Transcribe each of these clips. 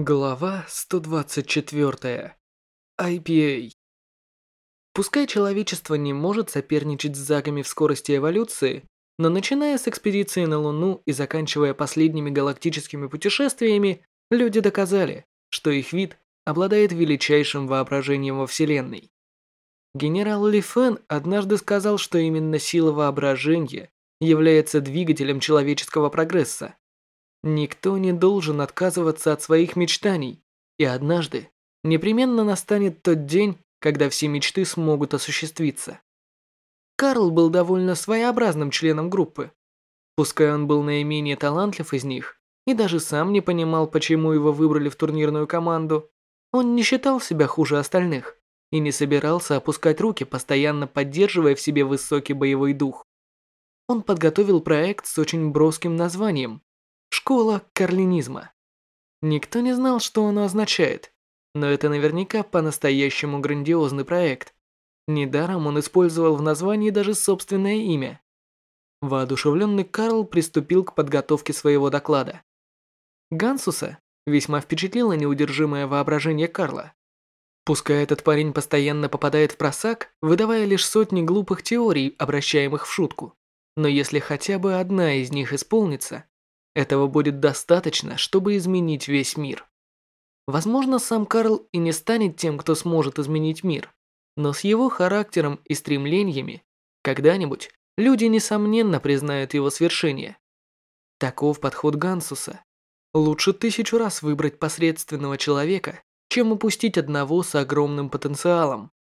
Глава 124. IPA. Пускай человечество не может соперничать с загами в скорости эволюции, но начиная с экспедиции на Луну и заканчивая последними галактическими путешествиями, люди доказали, что их вид обладает величайшим воображением во Вселенной. Генерал Ли Фэн однажды сказал, что именно сила воображения является двигателем человеческого прогресса. Никто не должен отказываться от своих мечтаний, и однажды непременно настанет тот день, когда все мечты смогут осуществиться. Карл был довольно своеобразным членом группы. Пускай он был наименее талантлив из них и даже сам не понимал, почему его выбрали в турнирную команду, он не считал себя хуже остальных и не собирался опускать руки, постоянно поддерживая в себе высокий боевой дух. Он подготовил проект с очень броским названием Школа карлинизма. Никто не знал, что оно означает, но это наверняка по-настоящему грандиозный проект. Недаром он использовал в названии даже собственное имя. Воодушевленный Карл приступил к подготовке своего доклада. Гансуса весьма впечатлило неудержимое воображение Карла. Пускай этот парень постоянно попадает в просак, выдавая лишь сотни глупых теорий, обращаемых в шутку, но если хотя бы одна из них исполнится, этого будет достаточно, чтобы изменить весь мир. Возможно, сам Карл и не станет тем, кто сможет изменить мир, но с его характером и стремлениями когда-нибудь люди несомненно признают его свершение. Таков подход Гансуса. Лучше тысячу раз выбрать посредственного человека, чем упустить одного с огромным потенциалом.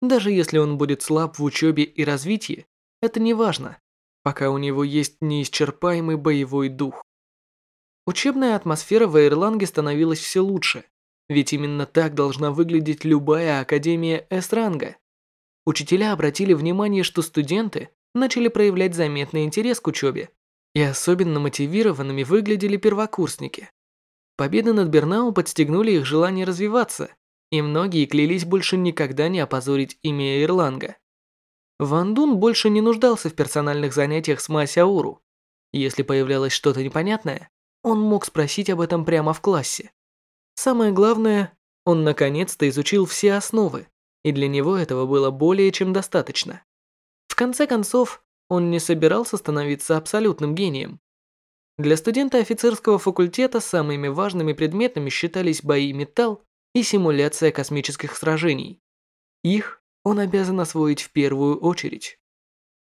Даже если он будет слаб в учебе и развитии, это не важно, пока у него есть неисчерпаемый боевой дух. Учебная атмосфера в Эйрланге становилась все лучше, ведь именно так должна выглядеть любая академия С-ранга. Учителя обратили внимание, что студенты начали проявлять заметный интерес к учебе, и особенно мотивированными выглядели первокурсники. Победы над Бернау подстегнули их желание развиваться, и многие клялись больше никогда не опозорить имя Ирланга. Ван Дун больше не нуждался в персональных занятиях с Масяуру. Если появлялось что-то непонятное, он мог спросить об этом прямо в классе. Самое главное, он наконец-то изучил все основы, и для него этого было более чем достаточно. В конце концов, он не собирался становиться абсолютным гением. Для студента офицерского факультета самыми важными предметами считались бои металл и симуляция космических сражений. Их он обязан освоить в первую очередь.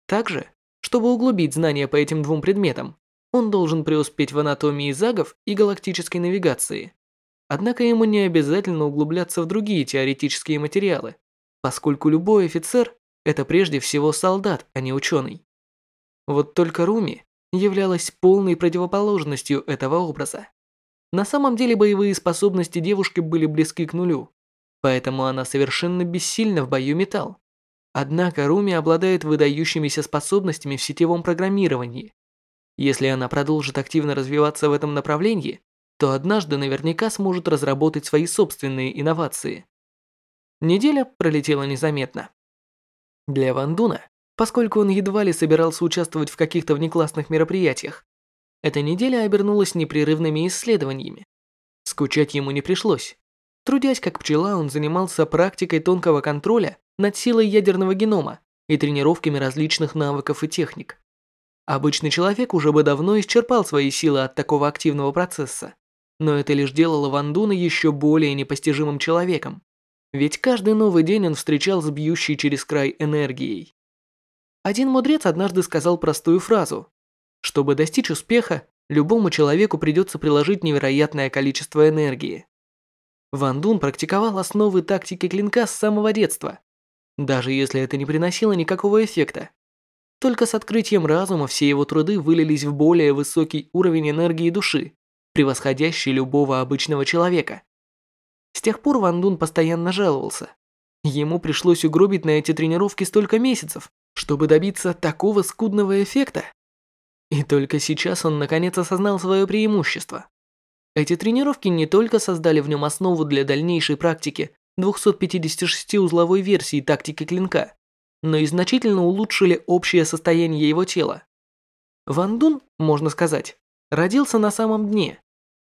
Также, чтобы углубить знания по этим двум предметам, он должен преуспеть в анатомии загов и галактической навигации. Однако ему не обязательно углубляться в другие теоретические материалы, поскольку любой офицер – это прежде всего солдат, а не ученый. Вот только Руми являлась полной противоположностью этого образа. На самом деле боевые способности девушки были близки к нулю, поэтому она совершенно бессильна в бою металл. Однако Руми обладает выдающимися способностями в сетевом программировании, если она продолжит активно развиваться в этом направлении, то однажды наверняка сможет разработать свои собственные инновации. Неделя пролетела незаметно. Для Ван Дуна, поскольку он едва ли собирался участвовать в каких-то внеклассных мероприятиях, эта неделя обернулась непрерывными исследованиями. Скучать ему не пришлось. Трудясь как пчела, он занимался практикой тонкого контроля над силой ядерного генома и тренировками различных навыков и техник. Обычный человек уже бы давно исчерпал свои силы от такого активного процесса. Но это лишь делало Ван Дуна еще более непостижимым человеком. Ведь каждый новый день он встречал с бьющей через край энергией. Один мудрец однажды сказал простую фразу. Чтобы достичь успеха, любому человеку придется приложить невероятное количество энергии. Ван Дун практиковал основы тактики клинка с самого детства. Даже если это не приносило никакого эффекта, только с открытием разума все его труды вылились в более высокий уровень энергии души, превосходящий любого обычного человека. С тех пор Ван Дун постоянно жаловался. Ему пришлось угробить на эти тренировки столько месяцев, чтобы добиться такого скудного эффекта. И только сейчас он наконец осознал свое преимущество. Эти тренировки не только создали в нем основу для дальнейшей практики 256-узловой версии тактики клинка, но и значительно улучшили общее состояние его тела. Ван Дун, можно сказать, родился на самом дне.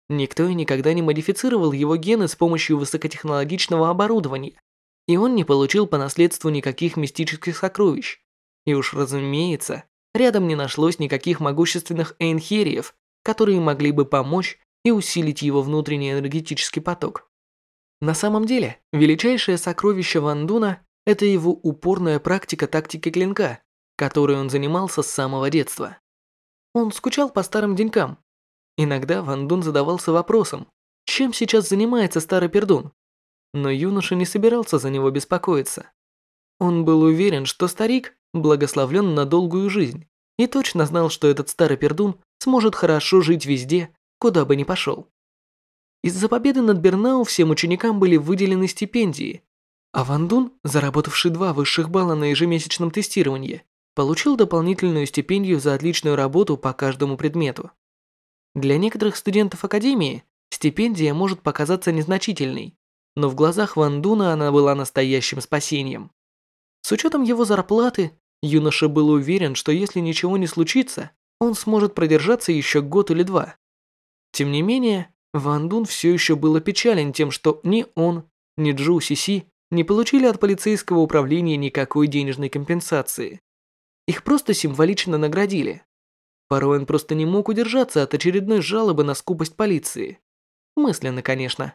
Никто и никогда не модифицировал его гены с помощью высокотехнологичного оборудования, и он не получил по наследству никаких мистических сокровищ. И уж разумеется, рядом не нашлось никаких могущественных эйнхериев, которые могли бы помочь и усилить его внутренний энергетический поток. На самом деле, величайшее сокровище Вандуна – это его упорная практика тактики клинка, которой он занимался с самого детства. Он скучал по старым денькам. Иногда Вандун задавался вопросом, чем сейчас занимается старый пердун. Но юноша не собирался за него беспокоиться. Он был уверен, что старик благословлен на долгую жизнь и точно знал, что этот старый пердун сможет хорошо жить везде, куда бы ни пошел. Из-за победы над Бернау всем ученикам были выделены стипендии, а Ван заработавший два высших балла на ежемесячном тестировании, получил дополнительную стипендию за отличную работу по каждому предмету. Для некоторых студентов академии стипендия может показаться незначительной, но в глазах Ван Дуна она была настоящим спасением. С учетом его зарплаты, юноша был уверен, что если ничего не случится, он сможет продержаться еще год или два. Тем не менее, Ван Дун все еще был опечален тем, что ни он, ни Джу Си не получили от полицейского управления никакой денежной компенсации. Их просто символично наградили. Порой он просто не мог удержаться от очередной жалобы на скупость полиции. Мысленно, конечно.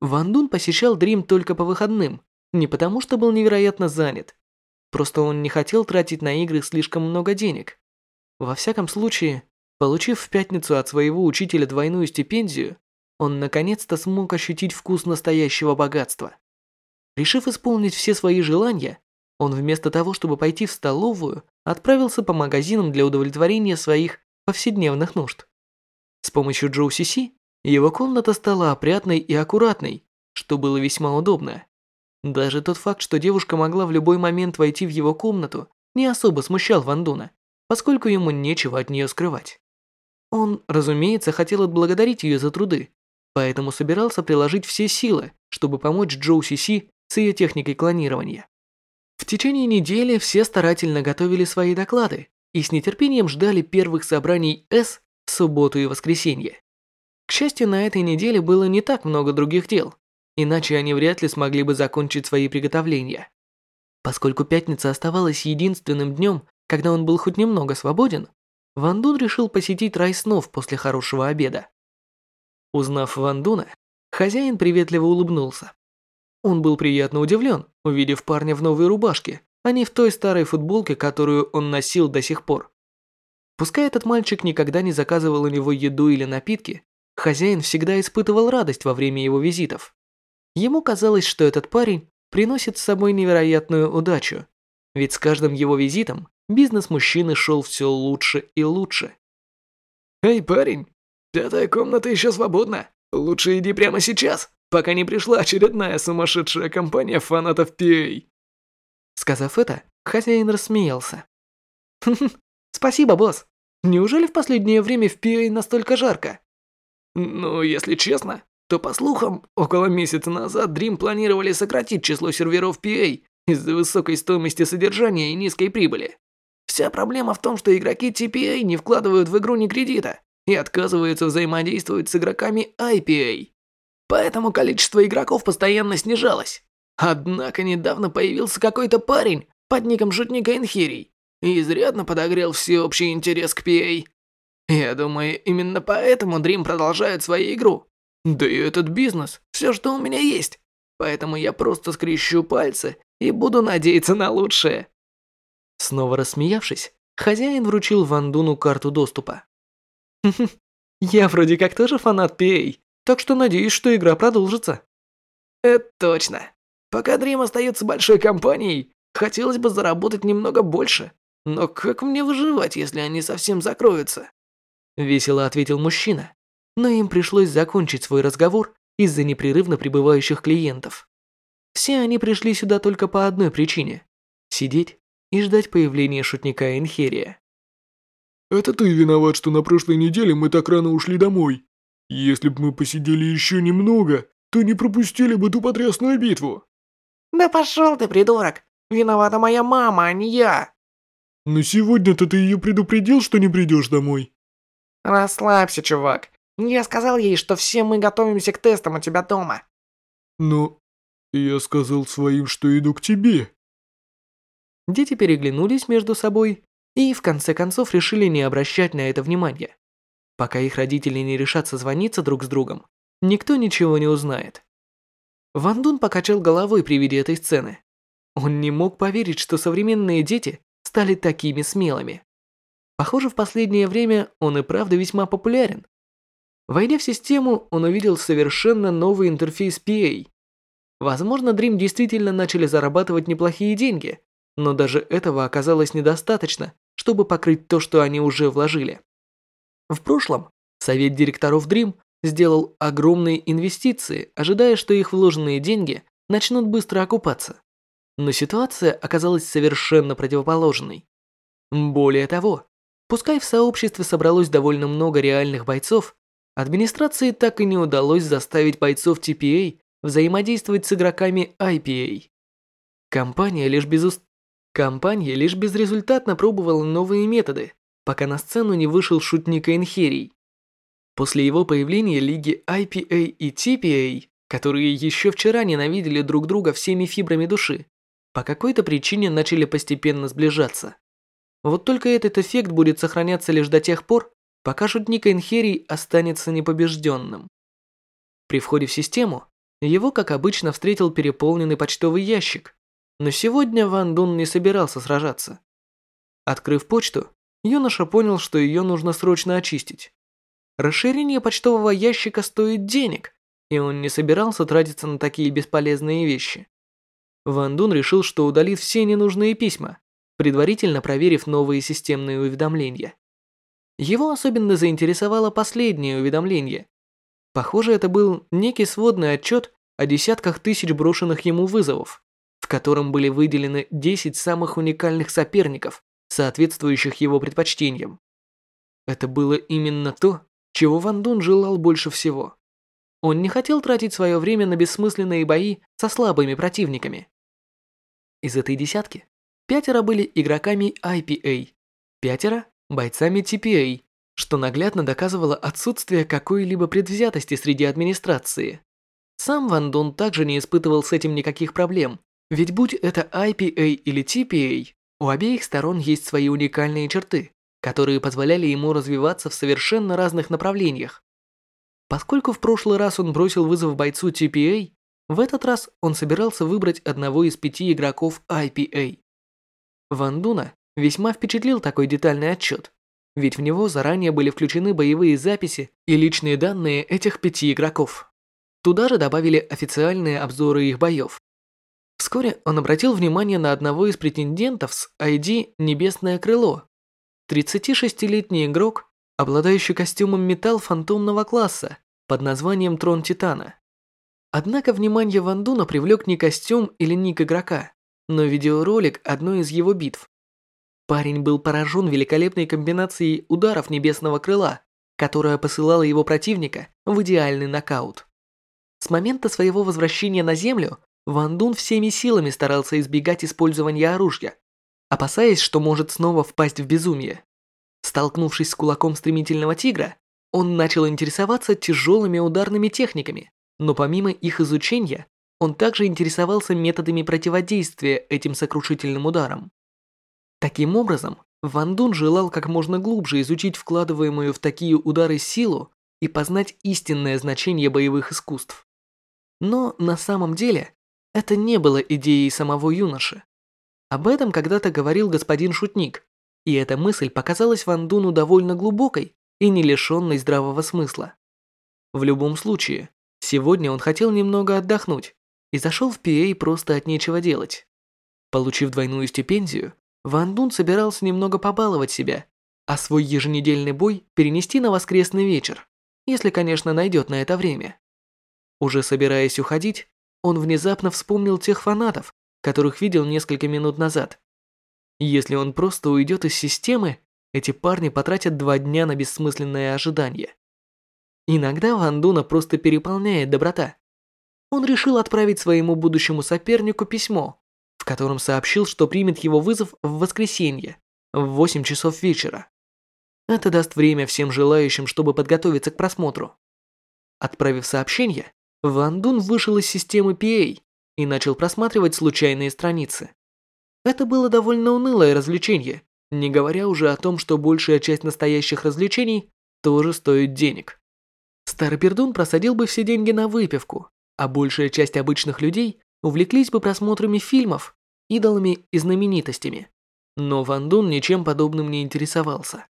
Ван Дун посещал Дрим только по выходным, не потому что был невероятно занят. Просто он не хотел тратить на игры слишком много денег. Во всяком случае, Получив в пятницу от своего учителя двойную стипендию, он наконец-то смог ощутить вкус настоящего богатства. Решив исполнить все свои желания, он вместо того, чтобы пойти в столовую, отправился по магазинам для удовлетворения своих повседневных нужд. С помощью Джоу Си его комната стала опрятной и аккуратной, что было весьма удобно. Даже тот факт, что девушка могла в любой момент войти в его комнату, не особо смущал Ван Дуна, поскольку ему нечего от нее скрывать. Он, разумеется, хотел отблагодарить ее за труды, поэтому собирался приложить все силы, чтобы помочь Джоу Си Си с ее техникой клонирования. В течение недели все старательно готовили свои доклады и с нетерпением ждали первых собраний С в субботу и воскресенье. К счастью, на этой неделе было не так много других дел, иначе они вряд ли смогли бы закончить свои приготовления. Поскольку пятница оставалась единственным днем, когда он был хоть немного свободен, Ван Дун решил посетить рай снов после хорошего обеда. Узнав Ван Дуна, хозяин приветливо улыбнулся. Он был приятно удивлен, увидев парня в новой рубашке, а не в той старой футболке, которую он носил до сих пор. Пускай этот мальчик никогда не заказывал у него еду или напитки, хозяин всегда испытывал радость во время его визитов. Ему казалось, что этот парень приносит с собой невероятную удачу, ведь с каждым его визитом бизнес мужчины шел все лучше и лучше. «Эй, парень, пятая комната еще свободна. Лучше иди прямо сейчас, пока не пришла очередная сумасшедшая компания фанатов PA». Сказав это, хозяин рассмеялся. спасибо, босс. Неужели в последнее время в PA настолько жарко?» «Ну, если честно, то по слухам, около месяца назад Dream планировали сократить число серверов PA из-за высокой стоимости содержания и низкой прибыли. Вся проблема в том, что игроки TPA не вкладывают в игру ни кредита и отказываются взаимодействовать с игроками IPA. Поэтому количество игроков постоянно снижалось. Однако недавно появился какой-то парень под ником Шутника Инхирий и изрядно подогрел всеобщий интерес к PA. Я думаю, именно поэтому Dream продолжает свою игру. Да и этот бизнес – все, что у меня есть. Поэтому я просто скрещу пальцы и буду надеяться на лучшее. Снова рассмеявшись, хозяин вручил Ван Дуну карту доступа. я вроде как тоже фанат PA, так что надеюсь, что игра продолжится». «Это точно. Пока Дрим остается большой компанией, хотелось бы заработать немного больше. Но как мне выживать, если они совсем закроются?» Весело ответил мужчина, но им пришлось закончить свой разговор из-за непрерывно прибывающих клиентов. Все они пришли сюда только по одной причине – сидеть и ждать появления шутника Энхерия. «Это ты виноват, что на прошлой неделе мы так рано ушли домой. Если бы мы посидели еще немного, то не пропустили бы ту потрясную битву». «Да пошел ты, придурок! Виновата моя мама, а не я!» «Но сегодня-то ты ее предупредил, что не придешь домой?» «Расслабься, чувак. Я сказал ей, что все мы готовимся к тестам у тебя дома. Но я сказал своим, что иду к тебе. Дети переглянулись между собой и в конце концов решили не обращать на это внимания. Пока их родители не решатся звониться друг с другом, никто ничего не узнает. Ван Дун покачал головой при виде этой сцены. Он не мог поверить, что современные дети стали такими смелыми. Похоже, в последнее время он и правда весьма популярен. Войдя в систему, он увидел совершенно новый интерфейс PA. Возможно, Dream действительно начали зарабатывать неплохие деньги, но даже этого оказалось недостаточно, чтобы покрыть то, что они уже вложили. В прошлом совет директоров Dream сделал огромные инвестиции, ожидая, что их вложенные деньги начнут быстро окупаться. Но ситуация оказалась совершенно противоположной. Более того, пускай в сообществе собралось довольно много реальных бойцов, администрации так и не удалось заставить бойцов TPA взаимодействовать с игроками IPA. Компания лишь, безуст... Компания лишь безрезультатно пробовала новые методы, пока на сцену не вышел шутник Энхерий. После его появления лиги IPA и TPA, которые еще вчера ненавидели друг друга всеми фибрами души, по какой-то причине начали постепенно сближаться. Вот только этот эффект будет сохраняться лишь до тех пор, пока шутник Энхерий останется непобежденным. При входе в систему его, как обычно, встретил переполненный почтовый ящик, но сегодня Ван Дун не собирался сражаться. Открыв почту, юноша понял, что ее нужно срочно очистить. Расширение почтового ящика стоит денег, и он не собирался тратиться на такие бесполезные вещи. Ван Дун решил, что удалит все ненужные письма, предварительно проверив новые системные уведомления. Его особенно заинтересовало последнее уведомление. Похоже, это был некий сводный отчет о десятках тысяч брошенных ему вызовов в котором были выделены 10 самых уникальных соперников, соответствующих его предпочтениям. Это было именно то, чего Ван Дун желал больше всего. Он не хотел тратить свое время на бессмысленные бои со слабыми противниками. Из этой десятки пятеро были игроками IPA, пятеро – бойцами TPA, что наглядно доказывало отсутствие какой-либо предвзятости среди администрации. Сам Ван Дун также не испытывал с этим никаких проблем, ведь будь это IPA или TPA, у обеих сторон есть свои уникальные черты, которые позволяли ему развиваться в совершенно разных направлениях. Поскольку в прошлый раз он бросил вызов бойцу TPA, в этот раз он собирался выбрать одного из пяти игроков IPA. Ван Дуна весьма впечатлил такой детальный отчет, ведь в него заранее были включены боевые записи и личные данные этих пяти игроков. Туда же добавили официальные обзоры их боев. Вскоре он обратил внимание на одного из претендентов с ID «Небесное крыло». 36-летний игрок, обладающий костюмом металл фантомного класса под названием Трон Титана. Однако внимание Ван Дуна привлек не костюм или ник игрока, но видеоролик одной из его битв. Парень был поражен великолепной комбинацией ударов Небесного крыла, которая посылала его противника в идеальный нокаут. С момента своего возвращения на Землю Ван Дун всеми силами старался избегать использования оружия, опасаясь, что может снова впасть в безумие. Столкнувшись с кулаком стремительного тигра, он начал интересоваться тяжелыми ударными техниками, но помимо их изучения, он также интересовался методами противодействия этим сокрушительным ударам. Таким образом, Ван Дун желал как можно глубже изучить вкладываемую в такие удары силу и познать истинное значение боевых искусств. Но на самом деле это не было идеей самого юноши. Об этом когда-то говорил господин Шутник, и эта мысль показалась Ван Дуну довольно глубокой и не лишенной здравого смысла. В любом случае, сегодня он хотел немного отдохнуть и зашел в PA просто от нечего делать. Получив двойную стипендию, Ван Дун собирался немного побаловать себя, а свой еженедельный бой перенести на воскресный вечер, если, конечно, найдет на это время. Уже собираясь уходить, он внезапно вспомнил тех фанатов, которых видел несколько минут назад. Если он просто уйдет из системы, эти парни потратят два дня на бессмысленное ожидание. Иногда Ван Дуна просто переполняет доброта. Он решил отправить своему будущему сопернику письмо, в котором сообщил, что примет его вызов в воскресенье в 8 часов вечера. Это даст время всем желающим, чтобы подготовиться к просмотру. Отправив сообщение, Ван Дун вышел из системы PA и начал просматривать случайные страницы. Это было довольно унылое развлечение, не говоря уже о том, что большая часть настоящих развлечений тоже стоит денег. Старый пердун просадил бы все деньги на выпивку, а большая часть обычных людей увлеклись бы просмотрами фильмов, идолами и знаменитостями. Но Ван Дун ничем подобным не интересовался.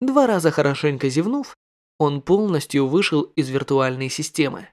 Два раза хорошенько зевнув, он полностью вышел из виртуальной системы.